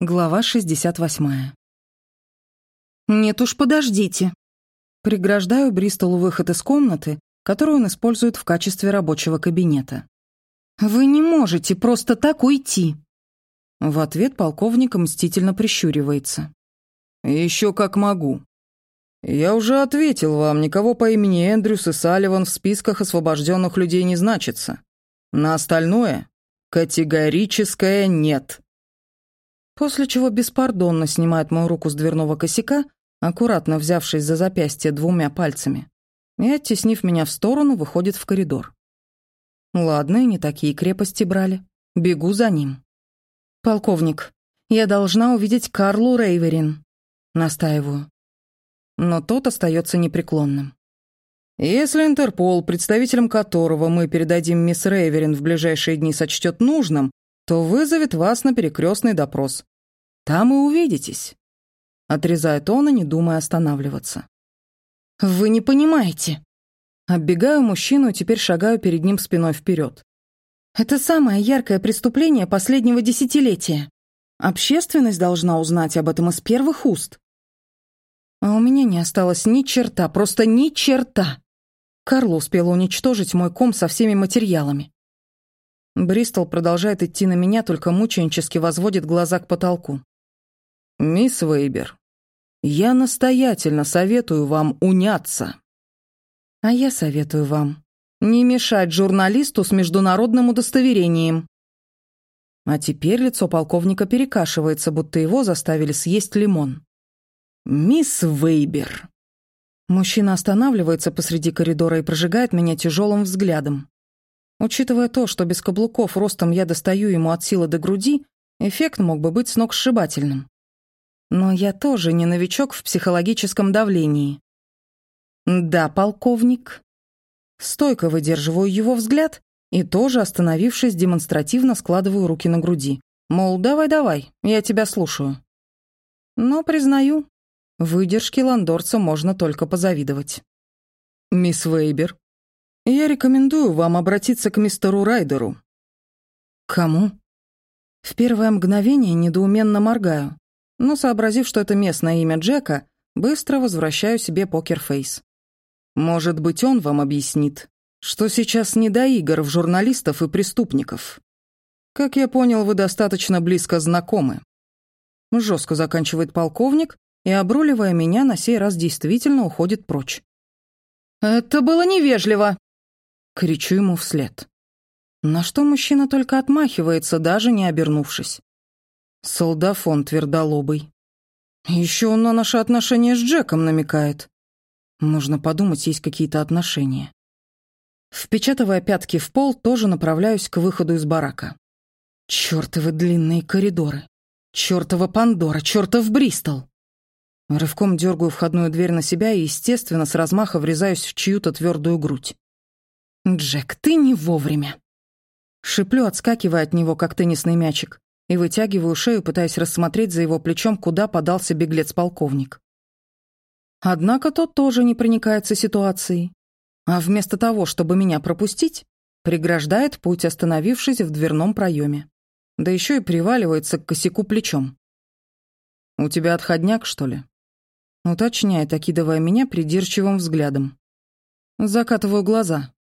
Глава 68. «Нет уж, подождите». Преграждаю Бристолу выход из комнаты, которую он использует в качестве рабочего кабинета. «Вы не можете просто так уйти». В ответ полковник мстительно прищуривается. «Еще как могу. Я уже ответил вам, никого по имени Эндрюс и Салливан в списках освобожденных людей не значится. На остальное — категорическое «нет». После чего беспардонно снимает мою руку с дверного косяка, аккуратно взявшись за запястье двумя пальцами, и, оттеснив меня в сторону, выходит в коридор. Ладно, и не такие крепости брали. Бегу за ним. «Полковник, я должна увидеть Карлу Рейверин», — настаиваю. Но тот остается непреклонным. «Если Интерпол, представителем которого мы передадим мисс Рейверин в ближайшие дни сочтет нужным, то вызовет вас на перекрестный допрос. Там и увидитесь», — отрезает он, и не думая останавливаться. «Вы не понимаете». Оббегаю мужчину и теперь шагаю перед ним спиной вперед. Это самое яркое преступление последнего десятилетия. Общественность должна узнать об этом из первых уст. А у меня не осталось ни черта, просто ни черта. Карл успел уничтожить мой ком со всеми материалами. Бристол продолжает идти на меня, только мученически возводит глаза к потолку. «Мисс Вейбер, я настоятельно советую вам уняться». «А я советую вам не мешать журналисту с международным удостоверением». А теперь лицо полковника перекашивается, будто его заставили съесть лимон. «Мисс Вейбер». Мужчина останавливается посреди коридора и прожигает меня тяжелым взглядом. Учитывая то, что без каблуков ростом я достаю ему от силы до груди, эффект мог бы быть сногсшибательным. Но я тоже не новичок в психологическом давлении. «Да, полковник». Стойко выдерживаю его взгляд и тоже, остановившись, демонстративно складываю руки на груди. Мол, давай-давай, я тебя слушаю. Но, признаю, выдержке ландорца можно только позавидовать. «Мисс Вейбер, я рекомендую вам обратиться к мистеру Райдеру». «Кому?» В первое мгновение недоуменно моргаю но, сообразив, что это местное имя Джека, быстро возвращаю себе покерфейс. Может быть, он вам объяснит, что сейчас не до игр в журналистов и преступников. Как я понял, вы достаточно близко знакомы. Жестко заканчивает полковник и, обруливая меня, на сей раз действительно уходит прочь. «Это было невежливо!» Кричу ему вслед. На что мужчина только отмахивается, даже не обернувшись. Солдафон твердолобый. Еще он на наши отношения с Джеком намекает. Можно подумать, есть какие-то отношения. Впечатывая пятки в пол, тоже направляюсь к выходу из барака. Чёртовы длинные коридоры. Чёртова Пандора, чёртов Бристол. Рывком дергаю входную дверь на себя и, естественно, с размаха врезаюсь в чью-то твердую грудь. «Джек, ты не вовремя!» Шиплю, отскакивая от него, как теннисный мячик и вытягиваю шею, пытаясь рассмотреть за его плечом, куда подался беглец-полковник. Однако тот тоже не проникается ситуацией, а вместо того, чтобы меня пропустить, преграждает путь, остановившись в дверном проеме. Да еще и приваливается к косяку плечом. «У тебя отходняк, что ли?» Уточняет, окидывая меня придирчивым взглядом. Закатываю глаза.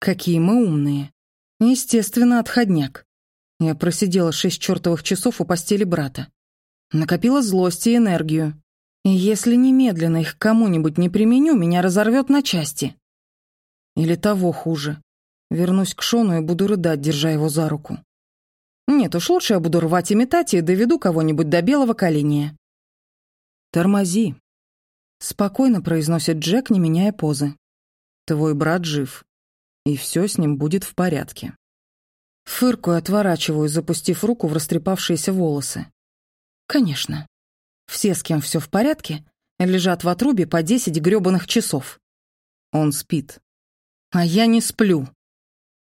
Какие мы умные. Естественно, отходняк. Я просидела шесть чертовых часов у постели брата. Накопила злость и энергию. И если немедленно их кому-нибудь не применю, меня разорвет на части. Или того хуже. Вернусь к Шону и буду рыдать, держа его за руку. Нет уж, лучше я буду рвать и метать и доведу кого-нибудь до белого коленя. «Тормози», — спокойно произносит Джек, не меняя позы. «Твой брат жив, и все с ним будет в порядке». Фыркую, отворачиваю, запустив руку в растрепавшиеся волосы. Конечно. Все, с кем все в порядке, лежат в отрубе по десять грёбаных часов. Он спит. А я не сплю.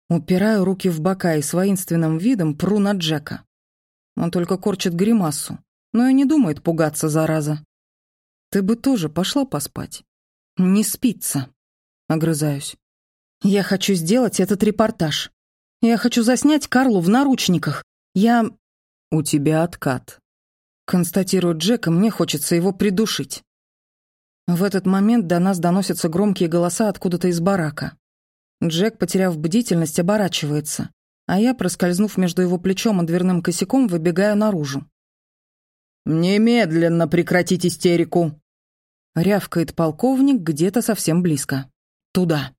Упираю руки в бока и с воинственным видом пру на Джека. Он только корчит гримасу, но и не думает пугаться, зараза. Ты бы тоже пошла поспать. Не спится. Огрызаюсь. Я хочу сделать этот репортаж. Я хочу заснять Карлу в наручниках. Я... У тебя откат. Констатирует Джек, и мне хочется его придушить. В этот момент до нас доносятся громкие голоса откуда-то из барака. Джек, потеряв бдительность, оборачивается, а я, проскользнув между его плечом и дверным косяком, выбегаю наружу. «Немедленно прекратить истерику!» Рявкает полковник где-то совсем близко. «Туда!»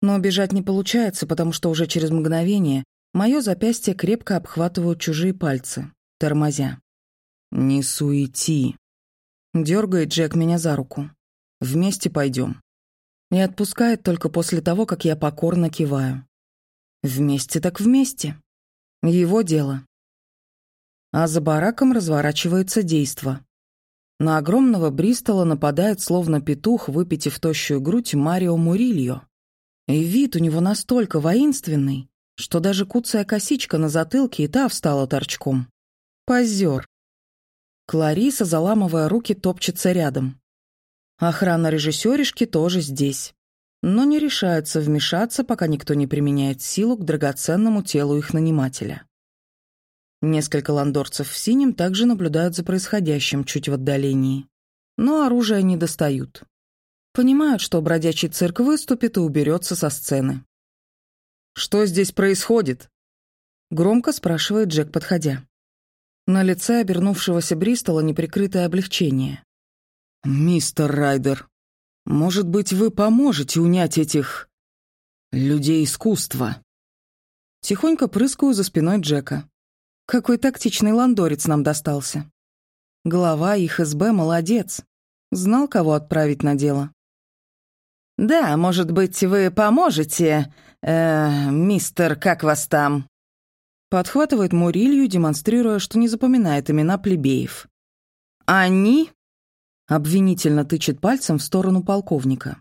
Но бежать не получается, потому что уже через мгновение мое запястье крепко обхватывают чужие пальцы, тормозя. «Не суети!» Дергает Джек меня за руку. «Вместе пойдем». И отпускает только после того, как я покорно киваю. Вместе так вместе. Его дело. А за бараком разворачивается действо. На огромного Бристола нападает, словно петух, выпитив тощую грудь, Марио Мурильо. И вид у него настолько воинственный, что даже куцая косичка на затылке и та встала торчком. Позер. Клариса, заламывая руки, топчется рядом. Охрана режиссеришки тоже здесь. Но не решается вмешаться, пока никто не применяет силу к драгоценному телу их нанимателя. Несколько ландорцев в синем также наблюдают за происходящим чуть в отдалении. Но оружие не достают. Понимают, что бродячий цирк выступит и уберется со сцены. «Что здесь происходит?» Громко спрашивает Джек, подходя. На лице обернувшегося Бристола неприкрытое облегчение. «Мистер Райдер, может быть, вы поможете унять этих... людей искусства?» Тихонько прыскаю за спиной Джека. Какой тактичный ландорец нам достался. Глава их СБ молодец. Знал, кого отправить на дело. «Да, может быть, вы поможете, э, мистер, как вас там?» Подхватывает Мурилью, демонстрируя, что не запоминает имена плебеев. «Они?» Обвинительно тычет пальцем в сторону полковника.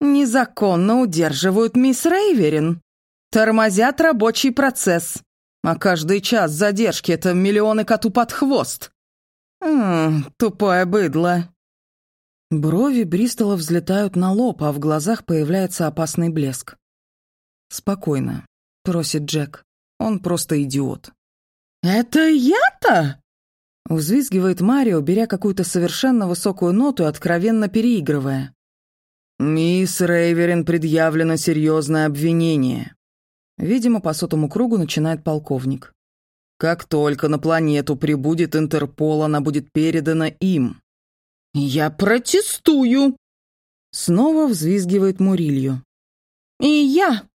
«Незаконно удерживают мисс Рейверин. Тормозят рабочий процесс. А каждый час задержки — это миллионы коту под хвост. Ммм, тупое быдло». Брови Бристола взлетают на лоб, а в глазах появляется опасный блеск. «Спокойно», — просит Джек. Он просто идиот. «Это я-то?» Взвизгивает Марио, беря какую-то совершенно высокую ноту и откровенно переигрывая. «Мисс Рейверин предъявлено серьезное обвинение». Видимо, по сотому кругу начинает полковник. «Как только на планету прибудет Интерпол, она будет передана им». «Я протестую!» Снова взвизгивает Мурилью. «И я!»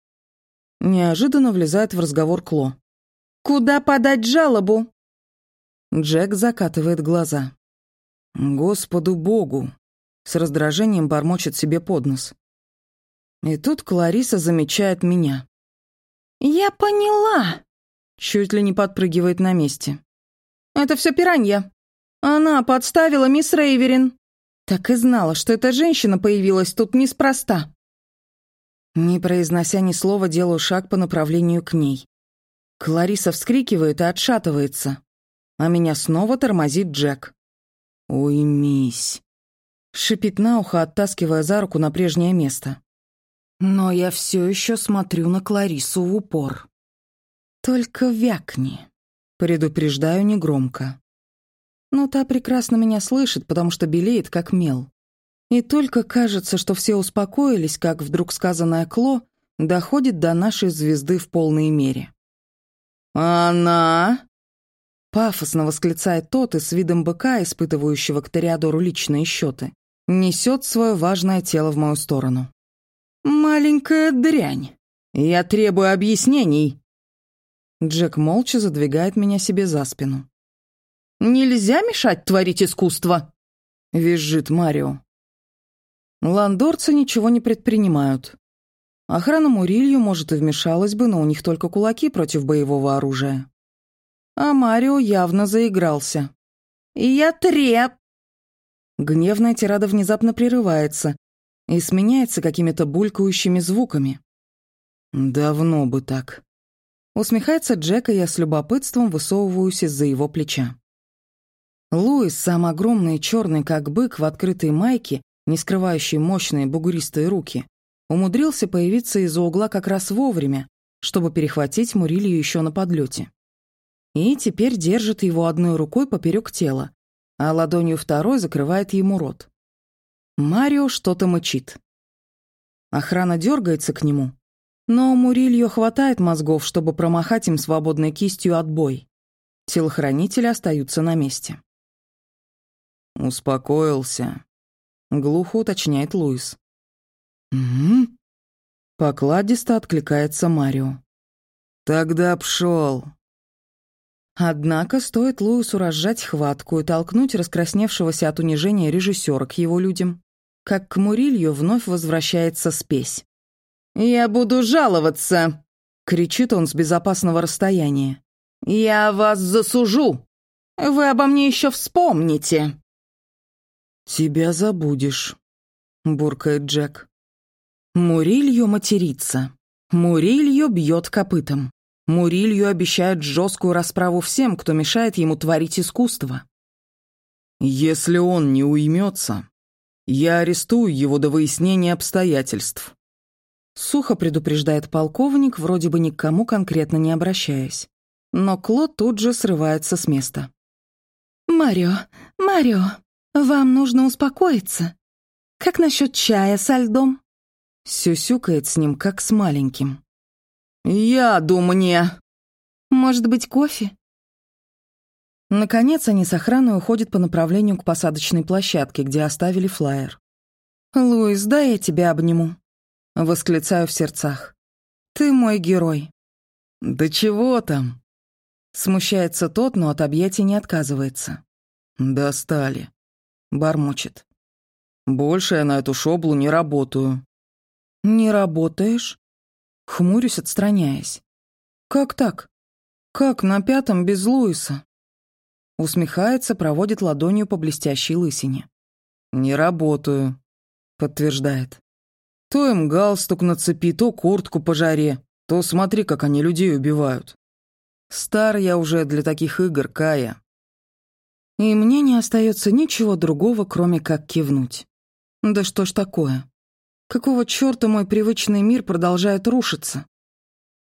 Неожиданно влезает в разговор Кло. «Куда подать жалобу?» Джек закатывает глаза. «Господу Богу!» С раздражением бормочет себе под нос. И тут Клариса замечает меня. «Я поняла!» Чуть ли не подпрыгивает на месте. «Это все пиранья. Она подставила мисс Рейверин. Так и знала, что эта женщина появилась тут неспроста». Не произнося ни слова, делаю шаг по направлению к ней. Клариса вскрикивает и отшатывается, а меня снова тормозит Джек. «Уймись», — шипит на ухо, оттаскивая за руку на прежнее место. Но я все еще смотрю на Кларису в упор. «Только вякни», — предупреждаю негромко. Но та прекрасно меня слышит, потому что белеет, как мел. И только кажется, что все успокоились, как вдруг сказанное Кло доходит до нашей звезды в полной мере. «Она?» Пафосно восклицает тот и с видом быка, испытывающего к Ториадору личные счеты, несет свое важное тело в мою сторону. «Маленькая дрянь. Я требую объяснений». Джек молча задвигает меня себе за спину. «Нельзя мешать творить искусство», — визжит Марио. Ландорцы ничего не предпринимают. Охрана Мурилью, может, и вмешалась бы, но у них только кулаки против боевого оружия. А Марио явно заигрался. «Я треп!» Гневная тирада внезапно прерывается и сменяется какими-то булькающими звуками. «Давно бы так». Усмехается Джек, и я с любопытством высовываюсь из-за его плеча. Луис, сам огромный черный, как бык, в открытой майке, не скрывающий мощные бугуристые руки, умудрился появиться из-за угла как раз вовремя, чтобы перехватить Мурилью еще на подлете. и теперь держит его одной рукой поперек тела, а ладонью второй закрывает ему рот. Марио что-то мычит. Охрана дергается к нему, но Мурильо хватает мозгов, чтобы промахать им свободной кистью отбой. Телохранители остаются на месте. «Успокоился», — глухо уточняет Луис. «Угу». Покладисто откликается Марио. «Тогда пшел». Однако стоит Луису разжать хватку и толкнуть раскрасневшегося от унижения режиссера к его людям, как к Мурилью вновь возвращается спесь. «Я буду жаловаться!» — кричит он с безопасного расстояния. «Я вас засужу! Вы обо мне еще вспомните!» «Тебя забудешь», — буркает Джек. Мурилью матерится. Мурилью бьет копытом. Мурилью обещает жесткую расправу всем, кто мешает ему творить искусство. «Если он не уймется, я арестую его до выяснения обстоятельств», Сухо предупреждает полковник, вроде бы ни к кому конкретно не обращаясь. Но Клод тут же срывается с места. «Марио, Марио, вам нужно успокоиться. Как насчет чая со льдом?» Сюсюкает с ним, как с маленьким. «Яду мне!» «Может быть, кофе?» Наконец они с охраной уходят по направлению к посадочной площадке, где оставили флаер. «Луис, дай я тебя обниму», — восклицаю в сердцах. «Ты мой герой». «Да чего там?» Смущается тот, но от объятий не отказывается. «Достали», — бормочет. «Больше я на эту шоблу не работаю». «Не работаешь?» Хмурюсь, отстраняясь. «Как так? Как на пятом без Луиса?» Усмехается, проводит ладонью по блестящей лысине. «Не работаю», — подтверждает. «То им галстук на цепи, то куртку по жаре, то смотри, как они людей убивают. Стар я уже для таких игр, Кая». И мне не остается ничего другого, кроме как кивнуть. Да что ж такое? Какого чёрта мой привычный мир продолжает рушиться?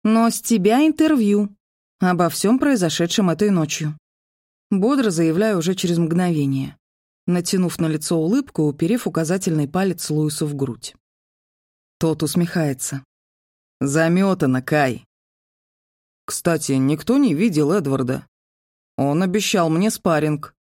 Но с тебя интервью обо всем произошедшем этой ночью. Бодро заявляю уже через мгновение, натянув на лицо улыбку, уперев указательный палец Луису в грудь. Тот усмехается. Заметано, Кай. Кстати, никто не видел Эдварда. Он обещал мне спарринг.